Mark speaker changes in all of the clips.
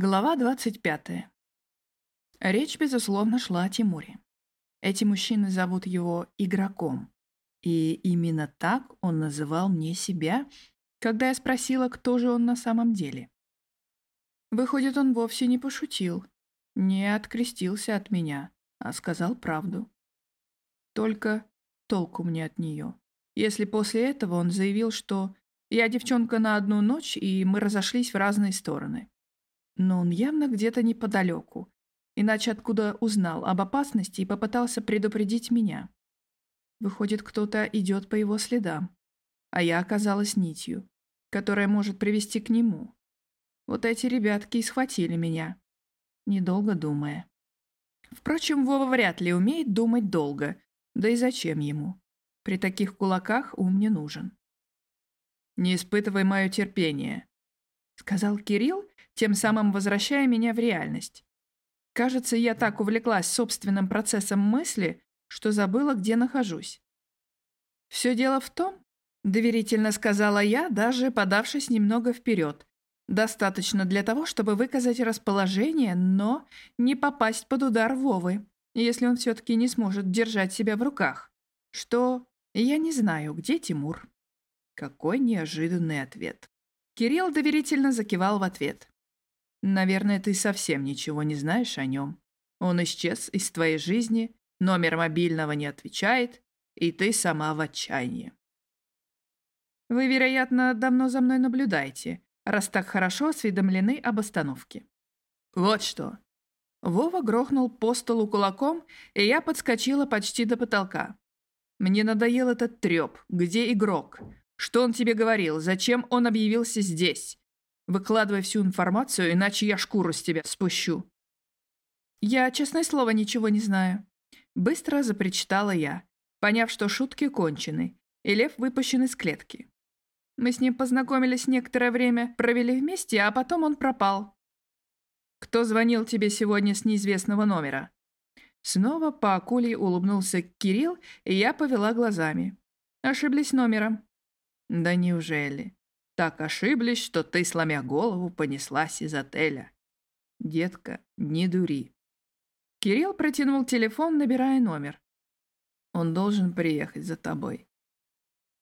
Speaker 1: Глава 25. Речь, безусловно, шла о Тимуре. Эти мужчины зовут его игроком. И именно так он называл мне себя, когда я спросила, кто же он на самом деле. Выходит, он вовсе не пошутил, не открестился от меня, а сказал правду. Только толку мне от нее. Если после этого он заявил, что я девчонка на одну ночь, и мы разошлись в разные стороны но он явно где-то неподалеку, иначе откуда узнал об опасности и попытался предупредить меня. Выходит, кто-то идет по его следам, а я оказалась нитью, которая может привести к нему. Вот эти ребятки и схватили меня, недолго думая. Впрочем, Вова вряд ли умеет думать долго, да и зачем ему? При таких кулаках ум не нужен. «Не испытывай мое терпение», — сказал Кирилл тем самым возвращая меня в реальность. Кажется, я так увлеклась собственным процессом мысли, что забыла, где нахожусь. «Все дело в том», — доверительно сказала я, даже подавшись немного вперед, достаточно для того, чтобы выказать расположение, но не попасть под удар Вовы, если он все-таки не сможет держать себя в руках. Что я не знаю, где Тимур. Какой неожиданный ответ. Кирилл доверительно закивал в ответ. Наверное, ты совсем ничего не знаешь о нем. Он исчез из твоей жизни, номер мобильного не отвечает, и ты сама в отчаянии. Вы, вероятно, давно за мной наблюдаете, раз так хорошо осведомлены об остановке. Вот что. Вова грохнул по столу кулаком, и я подскочила почти до потолка. Мне надоел этот треп. Где игрок? Что он тебе говорил? Зачем он объявился здесь? Выкладывай всю информацию, иначе я шкуру с тебя спущу». «Я, честное слово, ничего не знаю». Быстро запричитала я, поняв, что шутки кончены, и лев выпущен из клетки. Мы с ним познакомились некоторое время, провели вместе, а потом он пропал. «Кто звонил тебе сегодня с неизвестного номера?» Снова по акулей улыбнулся Кирилл, и я повела глазами. Ошиблись номером. «Да неужели?» Так ошиблись, что ты, сломя голову, понеслась из отеля. Детка, не дури. Кирилл протянул телефон, набирая номер. Он должен приехать за тобой.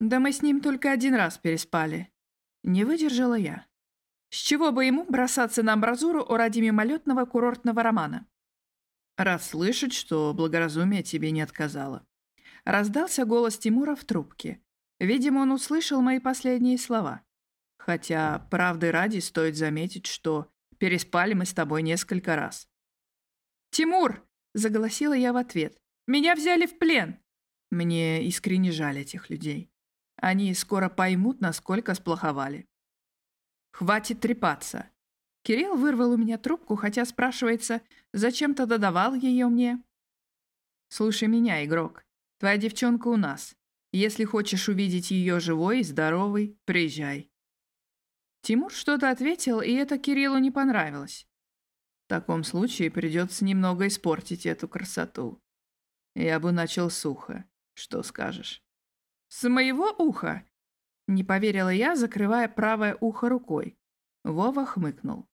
Speaker 1: Да мы с ним только один раз переспали. Не выдержала я. С чего бы ему бросаться на амбразуру ради мимолетного курортного романа? Рад слышать, что благоразумие тебе не отказало. Раздался голос Тимура в трубке. Видимо, он услышал мои последние слова. Хотя, правды ради, стоит заметить, что переспали мы с тобой несколько раз. «Тимур!» — заголосила я в ответ. «Меня взяли в плен!» Мне искренне жаль этих людей. Они скоро поймут, насколько сплоховали. «Хватит трепаться!» Кирилл вырвал у меня трубку, хотя спрашивается, зачем то додавал ее мне. «Слушай меня, игрок. Твоя девчонка у нас. Если хочешь увидеть ее живой и здоровой, приезжай. Тимур что-то ответил, и это Кириллу не понравилось. В таком случае придется немного испортить эту красоту. Я бы начал сухо. Что скажешь? С моего уха? Не поверила я, закрывая правое ухо рукой. Вова хмыкнул.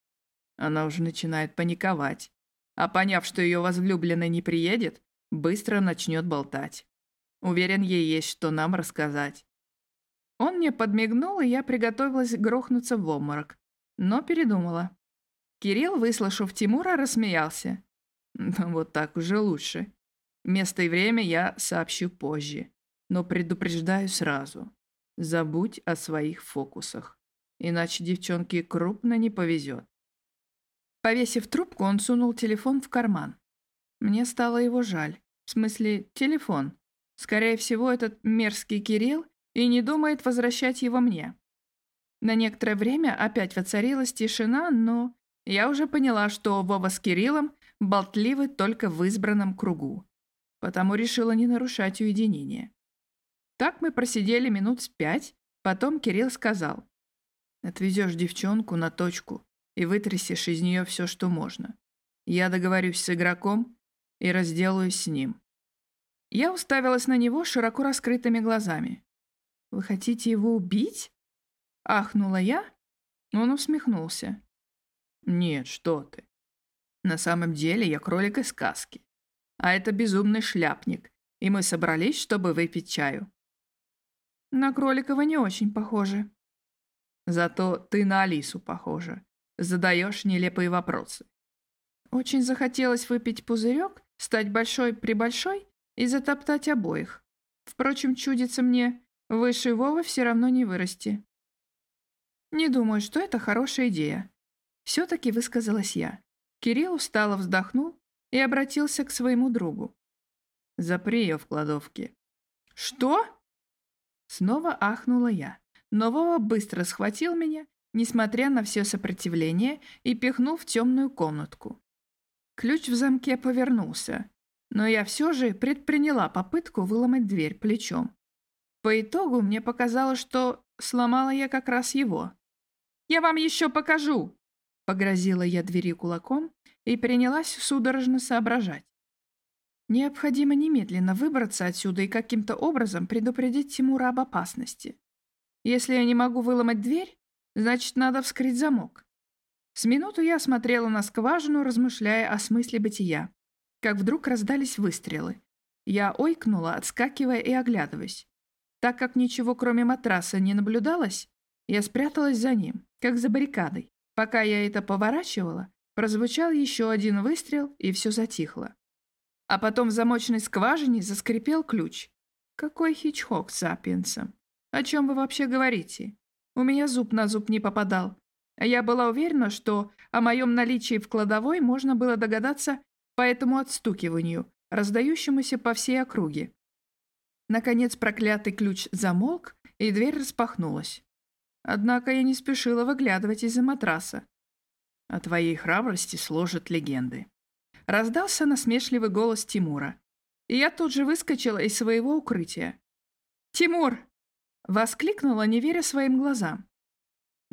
Speaker 1: Она уже начинает паниковать. А поняв, что ее возлюбленный не приедет, быстро начнет болтать. Уверен, ей есть что нам рассказать. Он мне подмигнул, и я приготовилась грохнуться в обморок. Но передумала. Кирилл, выслушав Тимура, рассмеялся. Вот так уже лучше. Место и время я сообщу позже. Но предупреждаю сразу. Забудь о своих фокусах. Иначе девчонке крупно не повезет. Повесив трубку, он сунул телефон в карман. Мне стало его жаль. В смысле, телефон. Скорее всего, этот мерзкий Кирилл и не думает возвращать его мне. На некоторое время опять воцарилась тишина, но я уже поняла, что Вова с Кириллом болтливы только в избранном кругу, потому решила не нарушать уединение. Так мы просидели минут с пять, потом Кирилл сказал, «Отвезешь девчонку на точку и вытрясешь из нее все, что можно. Я договорюсь с игроком и разделаюсь с ним». Я уставилась на него широко раскрытыми глазами. «Вы хотите его убить?» Ахнула я, он усмехнулся. Нет, что ты. На самом деле я кролик из сказки. А это безумный шляпник, и мы собрались, чтобы выпить чаю. На кролика вы не очень похожи. Зато ты на Алису похожа. Задаешь нелепые вопросы. Очень захотелось выпить пузырек, стать большой-пребольшой и затоптать обоих. Впрочем, чудится мне, выше Вовы все равно не вырасти. Не думаю, что это хорошая идея. Все-таки высказалась я. Кирилл устало вздохнул и обратился к своему другу. «Запри ее в кладовке». «Что?» Снова ахнула я, но Вова быстро схватил меня, несмотря на все сопротивление, и пихнул в темную комнатку. Ключ в замке повернулся, но я все же предприняла попытку выломать дверь плечом. По итогу мне показалось, что сломала я как раз его. «Я вам еще покажу!» Погрозила я двери кулаком и принялась судорожно соображать. Необходимо немедленно выбраться отсюда и каким-то образом предупредить Тимура об опасности. Если я не могу выломать дверь, значит, надо вскрыть замок. С минуту я смотрела на скважину, размышляя о смысле бытия как вдруг раздались выстрелы. Я ойкнула, отскакивая и оглядываясь. Так как ничего кроме матраса не наблюдалось, я спряталась за ним, как за баррикадой. Пока я это поворачивала, прозвучал еще один выстрел, и все затихло. А потом в замочной скважине заскрипел ключ. Какой хичхок с? О чем вы вообще говорите? У меня зуб на зуб не попадал. А я была уверена, что о моем наличии в кладовой можно было догадаться по этому отстукиванию, раздающемуся по всей округе. Наконец проклятый ключ замолк, и дверь распахнулась. Однако я не спешила выглядывать из-за матраса. О твоей храбрости сложат легенды. Раздался насмешливый голос Тимура, и я тут же выскочила из своего укрытия. «Тимур!» — воскликнула, не веря своим глазам.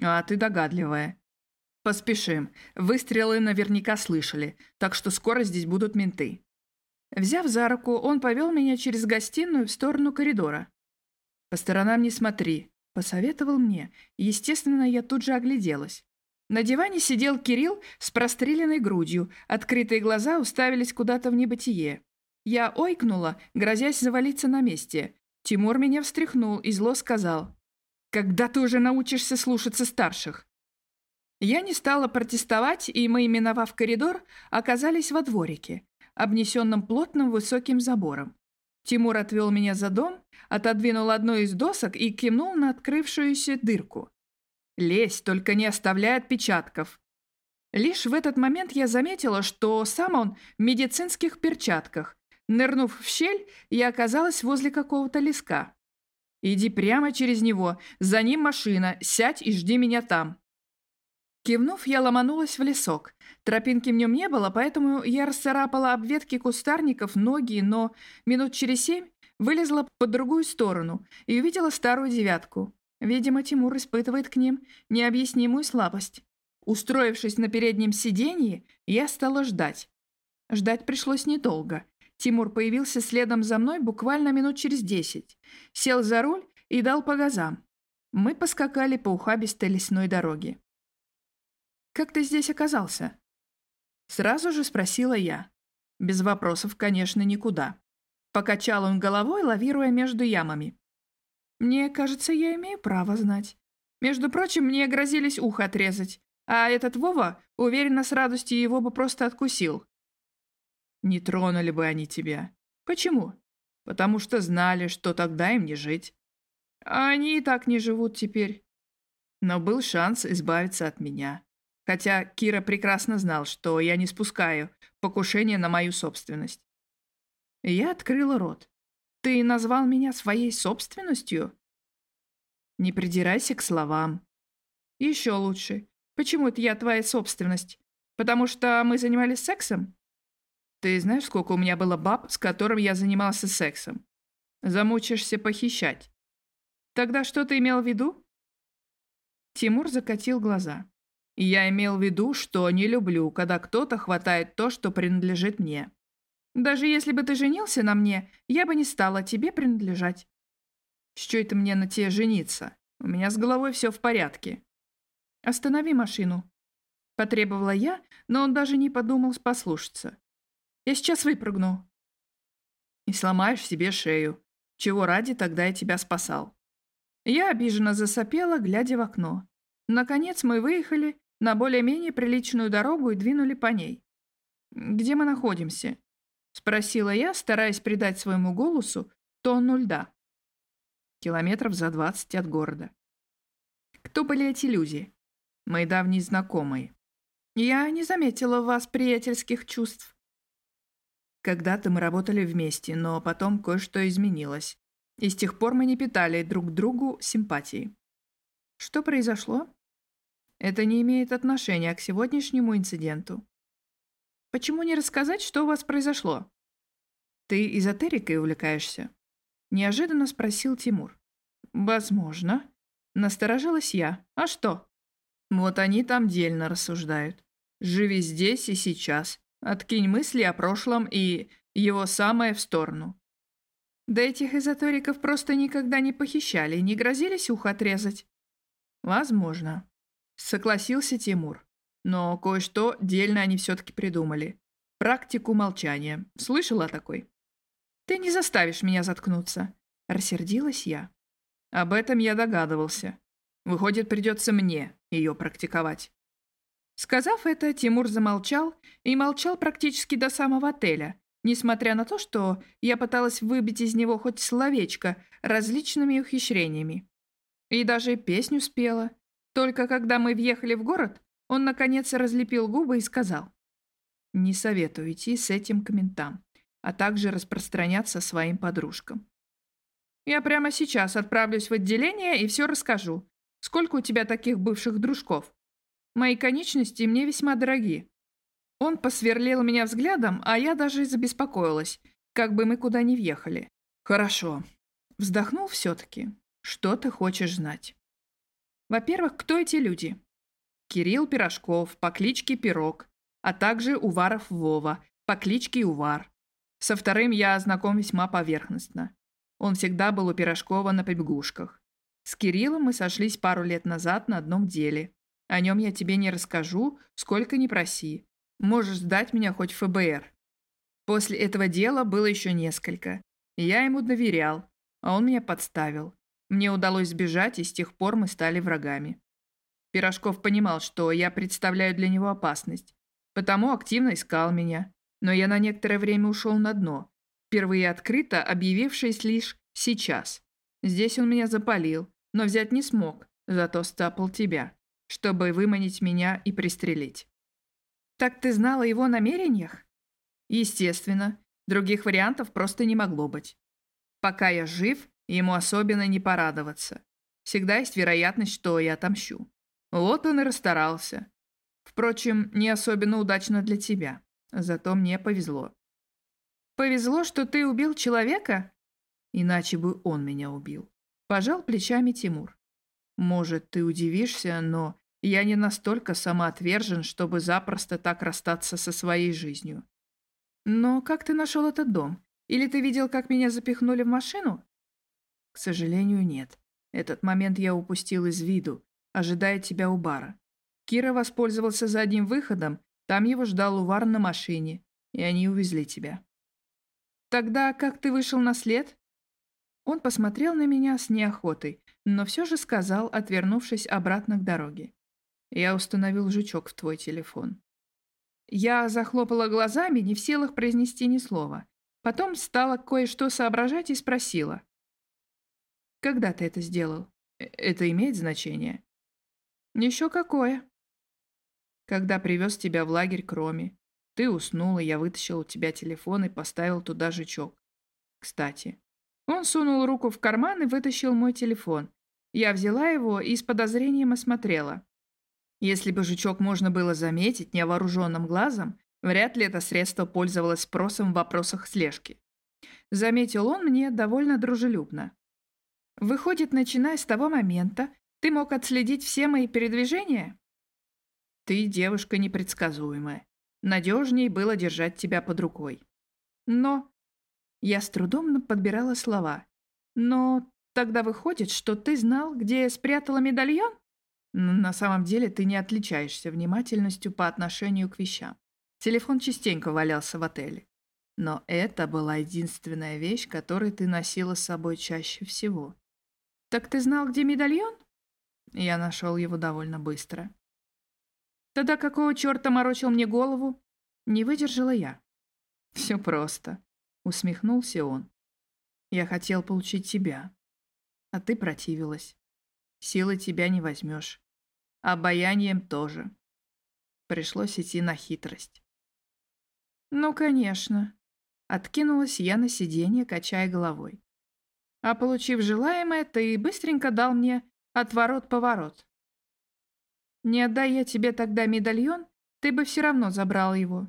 Speaker 1: «А ты догадливая. «Поспешим. Выстрелы наверняка слышали, так что скоро здесь будут менты». Взяв за руку, он повел меня через гостиную в сторону коридора. «По сторонам не смотри», — посоветовал мне. Естественно, я тут же огляделась. На диване сидел Кирилл с простреленной грудью, открытые глаза уставились куда-то в небытие. Я ойкнула, грозясь завалиться на месте. Тимур меня встряхнул и зло сказал. «Когда ты уже научишься слушаться старших?» Я не стала протестовать, и мы, миновав коридор, оказались во дворике, обнесенном плотным высоким забором. Тимур отвел меня за дом, отодвинул одну из досок и кивнул на открывшуюся дырку. «Лезь, только не оставляй отпечатков». Лишь в этот момент я заметила, что сам он в медицинских перчатках. Нырнув в щель, я оказалась возле какого-то леска. «Иди прямо через него, за ним машина, сядь и жди меня там». Кивнув, я ломанулась в лесок. Тропинки в нем не было, поэтому я расцарапала об ветки кустарников ноги, но минут через семь вылезла по другую сторону и увидела старую девятку. Видимо, Тимур испытывает к ним необъяснимую слабость. Устроившись на переднем сиденье, я стала ждать. Ждать пришлось недолго. Тимур появился следом за мной буквально минут через десять. Сел за руль и дал по газам. Мы поскакали по ухабистой лесной дороге. «Как ты здесь оказался?» Сразу же спросила я. Без вопросов, конечно, никуда. Покачал он головой, лавируя между ямами. «Мне кажется, я имею право знать. Между прочим, мне грозились ухо отрезать, а этот Вова, уверенно, с радостью его бы просто откусил». «Не тронули бы они тебя. Почему?» «Потому что знали, что тогда им не жить. А они и так не живут теперь. Но был шанс избавиться от меня. Хотя Кира прекрасно знал, что я не спускаю покушение на мою собственность. Я открыла рот. «Ты назвал меня своей собственностью?» «Не придирайся к словам». «Еще лучше. Почему это я твоя собственность? Потому что мы занимались сексом?» «Ты знаешь, сколько у меня было баб, с которым я занимался сексом? Замучишься похищать». «Тогда что ты имел в виду?» Тимур закатил глаза. Я имел в виду, что не люблю, когда кто-то хватает то, что принадлежит мне. Даже если бы ты женился на мне, я бы не стала тебе принадлежать. С чё это мне на тебе жениться? У меня с головой все в порядке. Останови машину. Потребовала я, но он даже не подумал послушаться. «Я сейчас выпрыгну». «И сломаешь себе шею. Чего ради тогда я тебя спасал?» Я обиженно засопела, глядя в окно. Наконец мы выехали на более-менее приличную дорогу и двинули по ней. «Где мы находимся?» — спросила я, стараясь придать своему голосу тонну льда. Километров за двадцать от города. Кто были эти люди? Мои давние знакомые. Я не заметила в вас приятельских чувств. Когда-то мы работали вместе, но потом кое-что изменилось. И с тех пор мы не питали друг другу симпатии. Что произошло? Это не имеет отношения к сегодняшнему инциденту. Почему не рассказать, что у вас произошло? Ты эзотерикой увлекаешься? Неожиданно спросил Тимур. Возможно. Насторожилась я. А что? Вот они там дельно рассуждают. Живи здесь и сейчас. Откинь мысли о прошлом и его самое в сторону. Да этих эзотериков просто никогда не похищали и не грозились ухо отрезать. Возможно. Согласился Тимур. Но кое-что дельно они все-таки придумали. Практику молчания. Слышала такой? Ты не заставишь меня заткнуться. Рассердилась я. Об этом я догадывался. Выходит, придется мне ее практиковать. Сказав это, Тимур замолчал и молчал практически до самого отеля, несмотря на то, что я пыталась выбить из него хоть словечко различными ухищрениями. И даже песню спела. Только когда мы въехали в город, он наконец разлепил губы и сказал. «Не советую идти с этим к ментам, а также распространяться своим подружкам. Я прямо сейчас отправлюсь в отделение и все расскажу. Сколько у тебя таких бывших дружков? Мои конечности мне весьма дороги. Он посверлил меня взглядом, а я даже забеспокоилась, как бы мы куда ни въехали. Хорошо. Вздохнул все-таки. Что ты хочешь знать? Во-первых, кто эти люди? Кирилл Пирожков по кличке Пирог, а также Уваров Вова по кличке Увар. Со вторым я знаком весьма поверхностно. Он всегда был у Пирожкова на побегушках. С Кириллом мы сошлись пару лет назад на одном деле. О нем я тебе не расскажу, сколько ни проси. Можешь сдать меня хоть в ФБР. После этого дела было еще несколько. Я ему доверял, а он меня подставил. Мне удалось сбежать, и с тех пор мы стали врагами. Пирожков понимал, что я представляю для него опасность, потому активно искал меня. Но я на некоторое время ушел на дно, впервые открыто объявившись лишь сейчас. Здесь он меня запалил, но взять не смог, зато стапал тебя чтобы выманить меня и пристрелить. Так ты знала о его намерениях? Естественно, других вариантов просто не могло быть. Пока я жив, ему особенно не порадоваться. Всегда есть вероятность, что я отомщу. Вот он и расстарался. Впрочем, не особенно удачно для тебя. Зато мне повезло. Повезло, что ты убил человека? Иначе бы он меня убил. Пожал плечами Тимур. Может, ты удивишься, но я не настолько самоотвержен, чтобы запросто так расстаться со своей жизнью. Но как ты нашел этот дом? Или ты видел, как меня запихнули в машину? К сожалению, нет. Этот момент я упустил из виду, ожидая тебя у бара. Кира воспользовался задним выходом, там его ждал Увар на машине, и они увезли тебя. Тогда как ты вышел на след? Он посмотрел на меня с неохотой, но все же сказал, отвернувшись обратно к дороге. «Я установил жучок в твой телефон». Я захлопала глазами, не в силах произнести ни слова. Потом стала кое-что соображать и спросила. «Когда ты это сделал? Э, это имеет значение?» «Еще какое?» «Когда привез тебя в лагерь к Роме. Ты уснула, я вытащил у тебя телефон и поставил туда жучок. Кстати, он сунул руку в карман и вытащил мой телефон. Я взяла его и с подозрением осмотрела. Если бы жучок можно было заметить невооруженным глазом, вряд ли это средство пользовалось спросом в вопросах слежки. Заметил он мне довольно дружелюбно. «Выходит, начиная с того момента, ты мог отследить все мои передвижения?» «Ты девушка непредсказуемая. Надежней было держать тебя под рукой. Но я с трудом подбирала слова. «Но тогда выходит, что ты знал, где я спрятала медальон?» На самом деле ты не отличаешься внимательностью по отношению к вещам. Телефон частенько валялся в отеле. Но это была единственная вещь, которую ты носила с собой чаще всего. Так ты знал, где медальон? Я нашел его довольно быстро. Тогда какого черта морочил мне голову? Не выдержала я. Все просто. Усмехнулся он. Я хотел получить тебя. А ты противилась. Силы тебя не возьмешь. Обаянием тоже. Пришлось идти на хитрость. Ну, конечно. Откинулась я на сиденье, качая головой. А получив желаемое, ты быстренько дал мне отворот-поворот. Не отдай я тебе тогда медальон, ты бы все равно забрал его.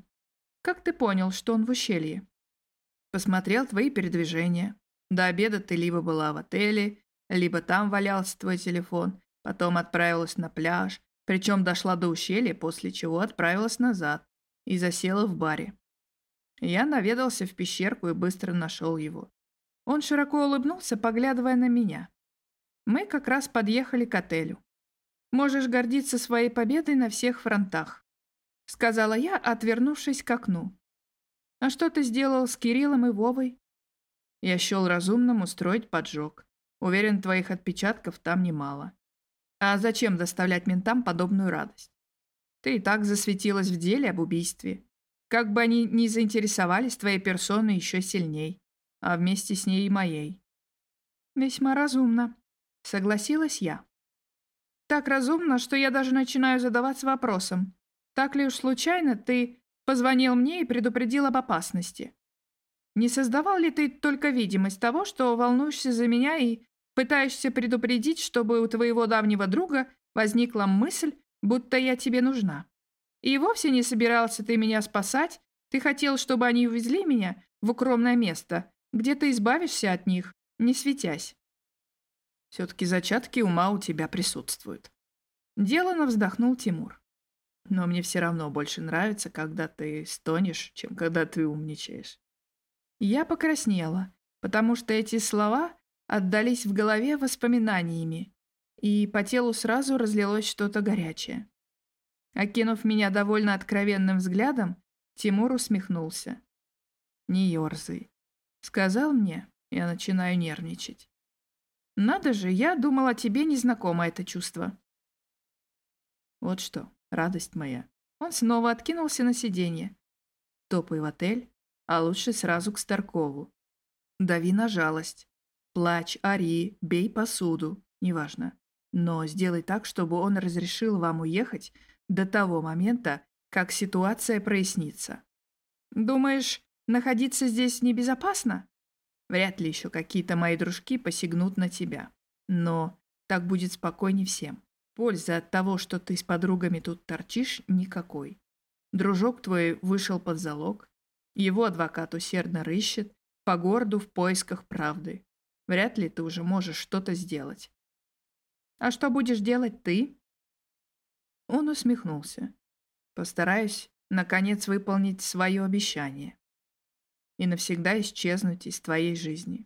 Speaker 1: Как ты понял, что он в ущелье? Посмотрел твои передвижения. До обеда ты либо была в отеле, либо там валялся твой телефон, потом отправилась на пляж, причем дошла до ущелья, после чего отправилась назад и засела в баре. Я наведался в пещерку и быстро нашел его. Он широко улыбнулся, поглядывая на меня. Мы как раз подъехали к отелю. «Можешь гордиться своей победой на всех фронтах», — сказала я, отвернувшись к окну. «А что ты сделал с Кириллом и Вовой?» Я счел разумным устроить поджог. Уверен, твоих отпечатков там немало. А зачем доставлять ментам подобную радость? Ты и так засветилась в деле об убийстве. Как бы они ни заинтересовались твоей персоной еще сильней, а вместе с ней и моей. Весьма разумно, согласилась я. Так разумно, что я даже начинаю задаваться вопросом, так ли уж случайно ты позвонил мне и предупредил об опасности? Не создавал ли ты только видимость того, что волнуешься за меня и пытаешься предупредить, чтобы у твоего давнего друга возникла мысль, будто я тебе нужна? И вовсе не собирался ты меня спасать, ты хотел, чтобы они увезли меня в укромное место, где ты избавишься от них, не светясь. Все-таки зачатки ума у тебя присутствуют. Делано вздохнул Тимур. Но мне все равно больше нравится, когда ты стонешь, чем когда ты умничаешь. Я покраснела, потому что эти слова отдались в голове воспоминаниями, и по телу сразу разлилось что-то горячее. Окинув меня довольно откровенным взглядом, Тимур усмехнулся. «Не ерзай», — сказал мне, я начинаю нервничать. «Надо же, я думала, тебе незнакомо это чувство». Вот что, радость моя. Он снова откинулся на сиденье. Топай в отель, а лучше сразу к Старкову. Дави на жалость. Плачь, ори, бей посуду, неважно. Но сделай так, чтобы он разрешил вам уехать до того момента, как ситуация прояснится. Думаешь, находиться здесь небезопасно? Вряд ли еще какие-то мои дружки посягнут на тебя. Но так будет спокойнее всем. Пользы от того, что ты с подругами тут торчишь, никакой. Дружок твой вышел под залог. Его адвокат усердно рыщет по городу в поисках правды. Вряд ли ты уже можешь что-то сделать. А что будешь делать ты? Он усмехнулся. «Постараюсь, наконец, выполнить свое обещание и навсегда исчезнуть из твоей жизни.